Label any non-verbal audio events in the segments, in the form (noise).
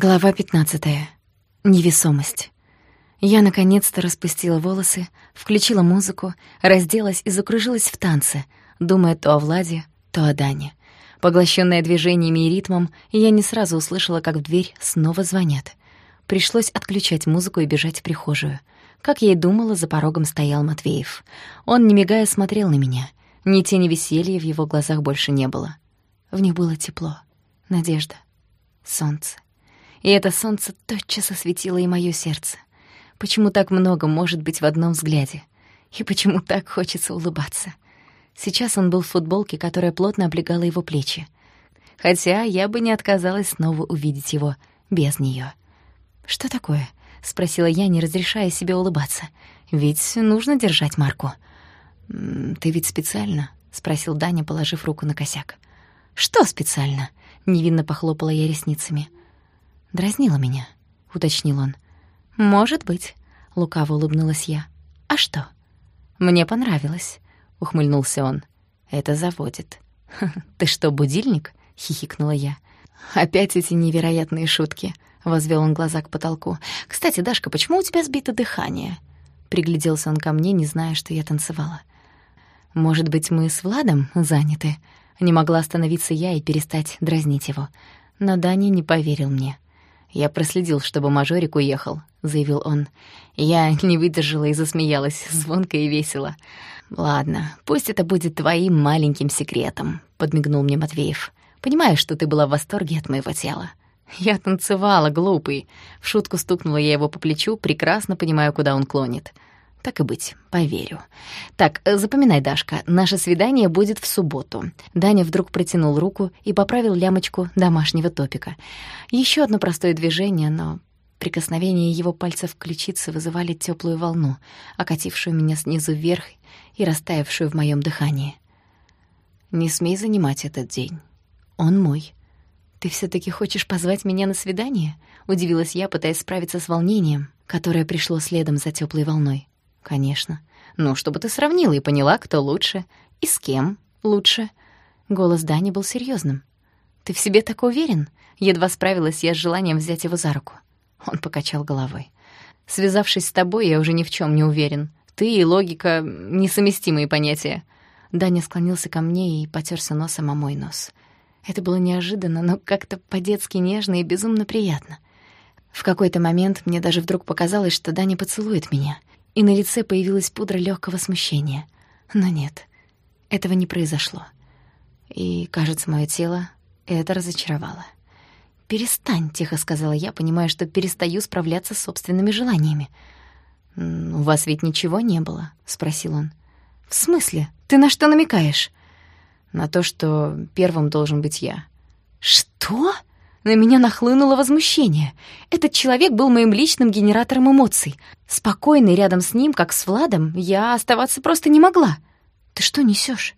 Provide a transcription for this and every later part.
Глава 15. Невесомость. Я наконец-то распустила волосы, включила музыку, разделась и закружилась в танце, думая то о Владе, то о Дане. Поглощенная движениями и ритмом, я не сразу услышала, как в дверь снова звонят. Пришлось отключать музыку и бежать в прихожую. Как я и думала, за порогом стоял Матвеев. Он, не мигая, смотрел на меня. Ни тени веселья в его глазах больше не было. В них было тепло, надежда, солнце и это солнце тотчас осветило и моё сердце. Почему так много может быть в одном взгляде? И почему так хочется улыбаться? Сейчас он был в футболке, которая плотно облегала его плечи. Хотя я бы не отказалась снова увидеть его без неё. «Что такое?» — спросила я, не разрешая себе улыбаться. «Ведь нужно держать марку». «Ты ведь специально?» — спросил Даня, положив руку на косяк. «Что специально?» — невинно похлопала я ресницами. «Дразнила меня», — уточнил он. «Может быть», — лукаво улыбнулась я. «А что?» «Мне понравилось», — ухмыльнулся он. «Это заводит». (laughs) «Ты что, будильник?» — хихикнула я. «Опять эти невероятные шутки», — возвел он глаза к потолку. «Кстати, Дашка, почему у тебя сбито дыхание?» Пригляделся он ко мне, не зная, что я танцевала. «Может быть, мы с Владом заняты?» Не могла остановиться я и перестать дразнить его. Но Даня не поверил мне. «Я проследил, чтобы мажорик уехал», — заявил он. Я не выдержала и засмеялась, (laughs) звонко и весело. «Ладно, пусть это будет твоим маленьким секретом», — подмигнул мне Матвеев. «Понимаешь, что ты была в восторге от моего тела?» Я танцевала, глупый. В шутку стукнула я его по плечу, прекрасно понимаю, куда он клонит. Так и быть, поверю. Так, э, запоминай, Дашка, наше свидание будет в субботу. Даня вдруг протянул руку и поправил лямочку домашнего топика. Еще одно простое движение, но прикосновение его пальцев к ключице вызывали теплую волну, окатившую меня снизу вверх и растаявшую в моем дыхании. Не смей занимать этот день. Он мой. Ты все таки хочешь позвать меня на свидание? Удивилась я, пытаясь справиться с волнением, которое пришло следом за теплой волной. «Конечно. Ну, чтобы ты сравнила и поняла, кто лучше и с кем лучше». Голос Дани был серьезным. «Ты в себе так уверен?» Едва справилась я с желанием взять его за руку. Он покачал головой. «Связавшись с тобой, я уже ни в чем не уверен. Ты и логика — несовместимые понятия». Даня склонился ко мне и потерся носом о мой нос. Это было неожиданно, но как-то по-детски нежно и безумно приятно. В какой-то момент мне даже вдруг показалось, что Даня поцелует меня и на лице появилась пудра легкого смущения. Но нет, этого не произошло. И, кажется, мое тело это разочаровало. «Перестань», — тихо сказала я, понимая, что перестаю справляться с собственными желаниями. «У вас ведь ничего не было?» — спросил он. «В смысле? Ты на что намекаешь?» «На то, что первым должен быть я». «Что?» На меня нахлынуло возмущение. Этот человек был моим личным генератором эмоций. Спокойный рядом с ним, как с Владом, я оставаться просто не могла. «Ты что несешь?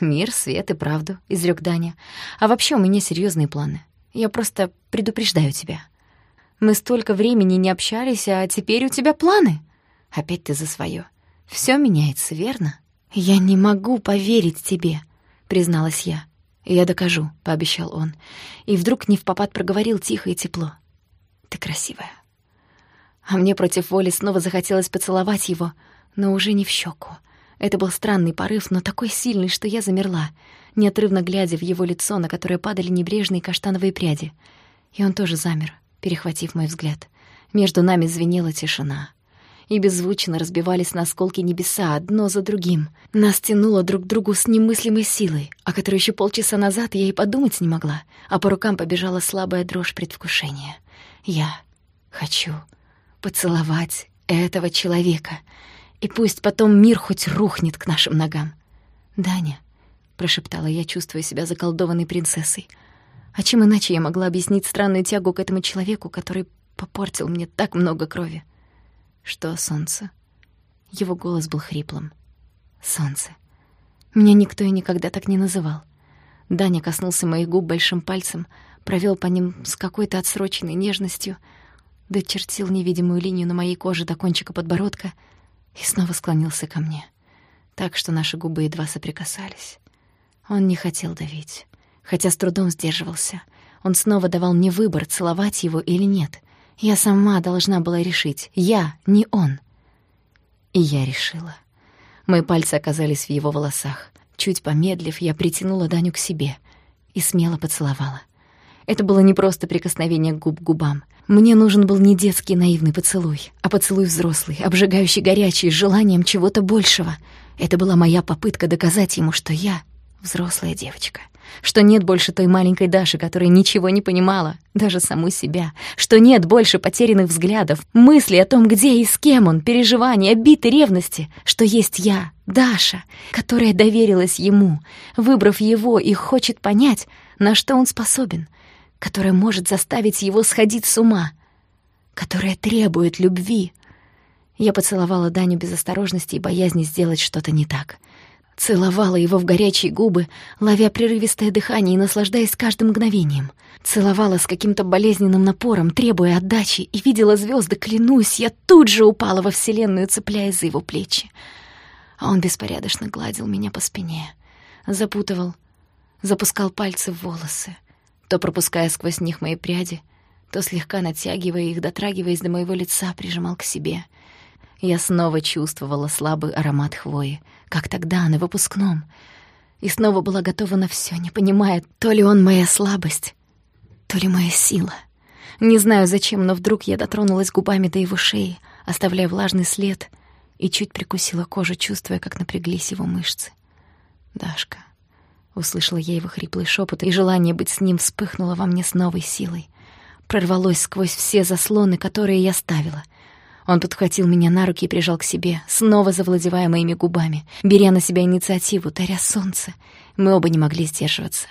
«Мир, свет и правду», — изрек Даня. «А вообще у меня серьезные планы. Я просто предупреждаю тебя. Мы столько времени не общались, а теперь у тебя планы. Опять ты за свое. Все меняется, верно?» «Я не могу поверить тебе», — призналась я. «Я докажу», — пообещал он. И вдруг не в попад проговорил тихо и тепло. «Ты красивая». А мне против воли снова захотелось поцеловать его, но уже не в щеку. Это был странный порыв, но такой сильный, что я замерла, неотрывно глядя в его лицо, на которое падали небрежные каштановые пряди. И он тоже замер, перехватив мой взгляд. Между нами звенела тишина и беззвучно разбивались на осколки небеса одно за другим. Нас тянуло друг к другу с немыслимой силой, о которой еще полчаса назад я и подумать не могла, а по рукам побежала слабая дрожь предвкушения. Я хочу поцеловать этого человека, и пусть потом мир хоть рухнет к нашим ногам. «Даня», — прошептала я, чувствуя себя заколдованной принцессой, а чем иначе я могла объяснить странную тягу к этому человеку, который попортил мне так много крови? «Что, солнце?» Его голос был хриплым. «Солнце. Меня никто и никогда так не называл». Даня коснулся моих губ большим пальцем, провел по ним с какой-то отсроченной нежностью, дочертил невидимую линию на моей коже до кончика подбородка и снова склонился ко мне, так что наши губы едва соприкасались. Он не хотел давить, хотя с трудом сдерживался. Он снова давал мне выбор, целовать его или нет. Я сама должна была решить. Я, не он. И я решила. Мои пальцы оказались в его волосах. Чуть помедлив, я притянула Даню к себе и смело поцеловала. Это было не просто прикосновение губ к губам. Мне нужен был не детский наивный поцелуй, а поцелуй взрослый, обжигающий горячий, с желанием чего-то большего. Это была моя попытка доказать ему, что я взрослая девочка — что нет больше той маленькой Даши, которая ничего не понимала, даже саму себя, что нет больше потерянных взглядов, мыслей о том, где и с кем он, переживаний, обиды, ревности, что есть я, Даша, которая доверилась ему, выбрав его и хочет понять, на что он способен, которая может заставить его сходить с ума, которая требует любви. Я поцеловала Даню без осторожности и боязни сделать что-то не так — Целовала его в горячие губы, ловя прерывистое дыхание и наслаждаясь каждым мгновением. Целовала с каким-то болезненным напором, требуя отдачи, и видела звезды, клянусь, я тут же упала во вселенную, цепляясь за его плечи. А он беспорядочно гладил меня по спине, запутывал, запускал пальцы в волосы, то пропуская сквозь них мои пряди, то слегка натягивая их, дотрагиваясь до моего лица, прижимал к себе — я снова чувствовала слабый аромат хвои, как тогда, на выпускном. И снова была готова на все, не понимая, то ли он моя слабость, то ли моя сила. Не знаю зачем, но вдруг я дотронулась губами до его шеи, оставляя влажный след, и чуть прикусила кожу, чувствуя, как напряглись его мышцы. «Дашка», — услышала я его хриплый шепот, и желание быть с ним вспыхнуло во мне с новой силой. Прорвалось сквозь все заслоны, которые я ставила — он подхватил меня на руки и прижал к себе, снова завладевая моими губами, беря на себя инициативу, таря солнце. Мы оба не могли сдерживаться.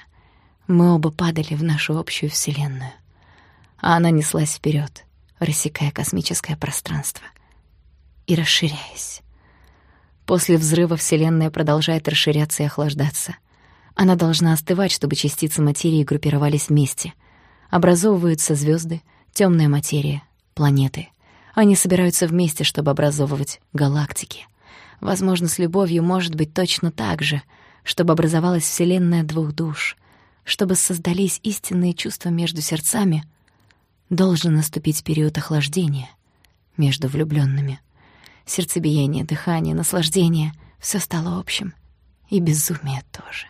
Мы оба падали в нашу общую вселенную. А она неслась вперед, рассекая космическое пространство и расширяясь. После взрыва Вселенная продолжает расширяться и охлаждаться. Она должна остывать, чтобы частицы материи группировались вместе. Образовываются звезды, темная материя, планеты — они собираются вместе, чтобы образовывать галактики. Возможно, с любовью может быть точно так же, чтобы образовалась вселенная двух душ, чтобы создались истинные чувства между сердцами, должен наступить период охлаждения между влюбленными. Сердцебиение, дыхание, наслаждение — все стало общим. И безумие тоже.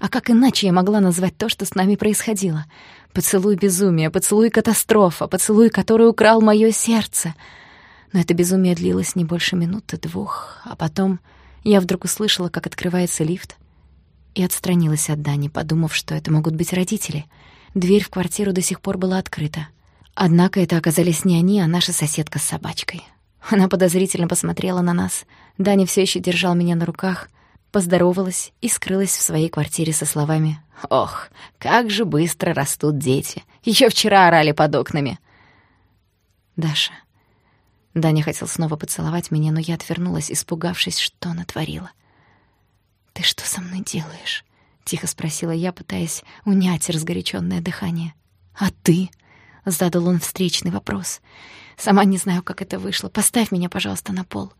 А как иначе я могла назвать то, что с нами происходило? Поцелуй безумия, поцелуй катастрофа, поцелуй, который украл моё сердце. Но это безумие длилось не больше минуты-двух, а потом я вдруг услышала, как открывается лифт, и отстранилась от Дани, подумав, что это могут быть родители. Дверь в квартиру до сих пор была открыта. Однако это оказались не они, а наша соседка с собачкой. Она подозрительно посмотрела на нас. Даня все еще держал меня на руках, поздоровалась и скрылась в своей квартире со словами «Ох, как же быстро растут дети! Еще вчера орали под окнами!» «Даша...» Даня хотел снова поцеловать меня, но я отвернулась, испугавшись, что натворила. «Ты что со мной делаешь?» — тихо спросила я, пытаясь унять разгоряченное дыхание. «А ты?» — задал он встречный вопрос. «Сама не знаю, как это вышло. Поставь меня, пожалуйста, на пол».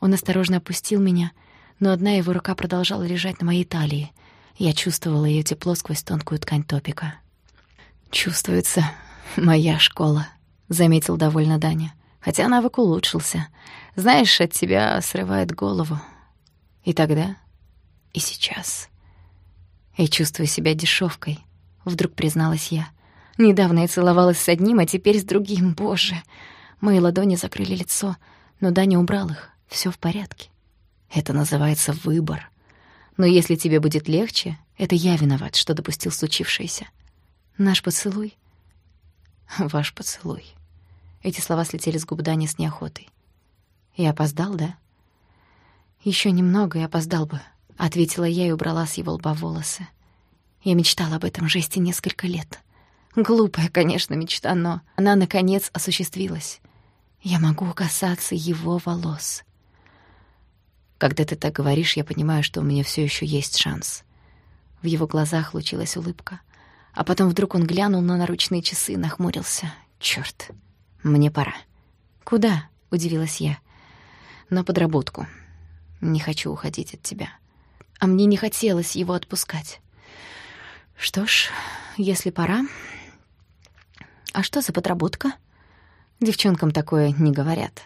Он осторожно опустил меня — но одна его рука продолжала лежать на моей талии. Я чувствовала ее тепло сквозь тонкую ткань топика. «Чувствуется моя школа», — заметил довольно Даня. «Хотя навык улучшился. Знаешь, от тебя срывает голову. И тогда, и сейчас. Я чувствую себя дешевкой, вдруг призналась я. Недавно я целовалась с одним, а теперь с другим. Боже!» Мои ладони закрыли лицо, но Даня убрал их. Все в порядке. Это называется выбор. Но если тебе будет легче, это я виноват, что допустил случившееся. Наш поцелуй — ваш поцелуй. Эти слова слетели с губ Дани с неохотой. Я опоздал, да? Еще немного и опоздал бы, — ответила я и убрала с его лба волосы. Я мечтала об этом жесте несколько лет. Глупая, конечно, мечта, но она, наконец, осуществилась. Я могу касаться его волос. Когда ты так говоришь, я понимаю, что у меня все еще есть шанс. В его глазах лучилась улыбка. А потом вдруг он глянул на наручные часы и нахмурился. Черт, мне пора. Куда? удивилась я. На подработку. Не хочу уходить от тебя. А мне не хотелось его отпускать. Что ж, если пора, А что за подработка? Девчонкам такое не говорят.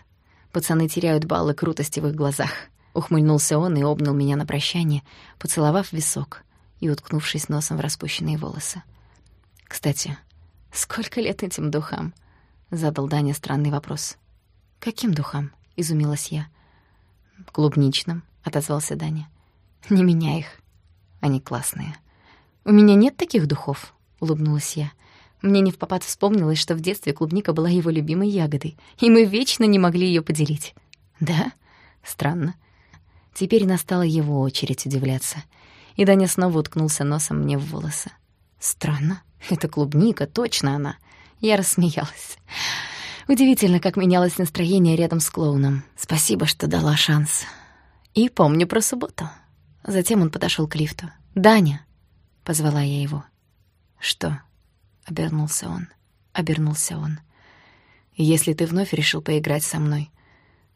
Пацаны теряют баллы крутости в их глазах. Ухмыльнулся он и обнял меня на прощание, поцеловав висок и уткнувшись носом в распущенные волосы. «Кстати, сколько лет этим духам?» — задал Даня странный вопрос. «Каким духам?» — изумилась я. «Клубничным», — отозвался Даня. «Не меняй их. Они классные». «У меня нет таких духов», — улыбнулась я. Мне не в попад вспомнилось, что в детстве клубника была его любимой ягодой, и мы вечно не могли ее поделить. «Да? Странно». Теперь настала его очередь удивляться. И Даня снова уткнулся носом мне в волосы. «Странно. Это клубника, точно она». Я рассмеялась. Удивительно, как менялось настроение рядом с клоуном. Спасибо, что дала шанс. И помню про субботу. Затем он подошел к лифту. «Даня!» — позвала я его. «Что?» — обернулся он. Обернулся он. «Если ты вновь решил поиграть со мной,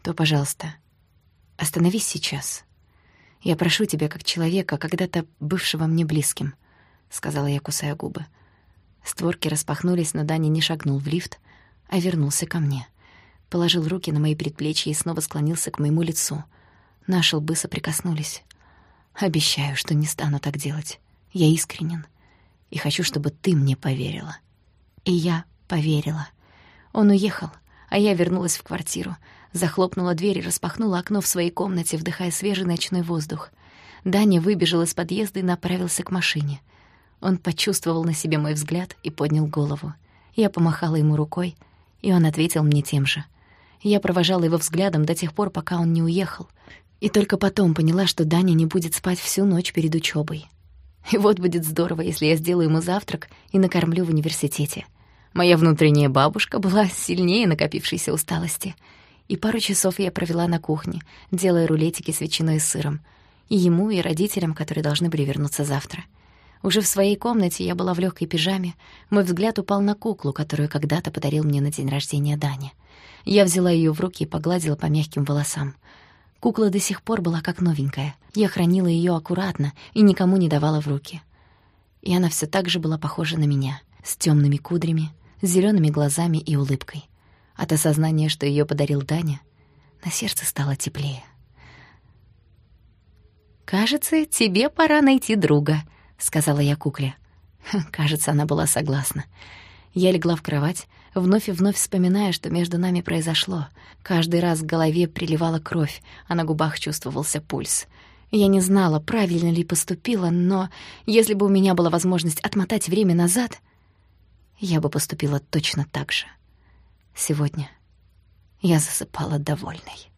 то, пожалуйста, остановись сейчас. Я прошу тебя, как человека, когда-то бывшего мне близким», — сказала я, кусая губы. Створки распахнулись, но Даня не шагнул в лифт, а вернулся ко мне. Положил руки на мои предплечья и снова склонился к моему лицу. Наши лбы соприкоснулись. Обещаю, что не стану так делать. Я искренен. И хочу, чтобы ты мне поверила. И я поверила. Он уехал, а я вернулась в квартиру, захлопнула дверь и распахнула окно в своей комнате, вдыхая свежий ночной воздух. Даня выбежал из подъезда и направился к машине. Он почувствовал на себе мой взгляд и поднял голову. Я помахала ему рукой, и он ответил мне тем же. Я провожала его взглядом до тех пор, пока он не уехал, и только потом поняла, что Даня не будет спать всю ночь перед учебой. И вот будет здорово, если я сделаю ему завтрак и накормлю в университете. Моя внутренняя бабушка была сильнее накопившейся усталости. И пару часов я провела на кухне, делая рулетики с ветчиной и сыром. И ему, и родителям, которые должны были вернуться завтра. Уже в своей комнате я была в легкой пижаме. Мой взгляд упал на куклу, которую когда-то подарил мне на день рождения Дани. Я взяла ее в руки и погладила по мягким волосам. Кукла до сих пор была как новенькая. Я хранила ее аккуратно и никому не давала в руки. И она все так же была похожа на меня, с темными кудрями, с зелеными глазами и улыбкой. От осознания, что ее подарил Даня, на сердце стало теплее. «Кажется, тебе пора найти друга», — сказала я кукле. Кажется, она была согласна. Я легла в кровать, вновь и вновь вспоминая, что между нами произошло. Каждый раз к голове приливала кровь, а на губах чувствовался пульс. Я не знала, правильно ли поступила, но если бы у меня была возможность отмотать время назад, я бы поступила точно так же. Сегодня я засыпала довольной.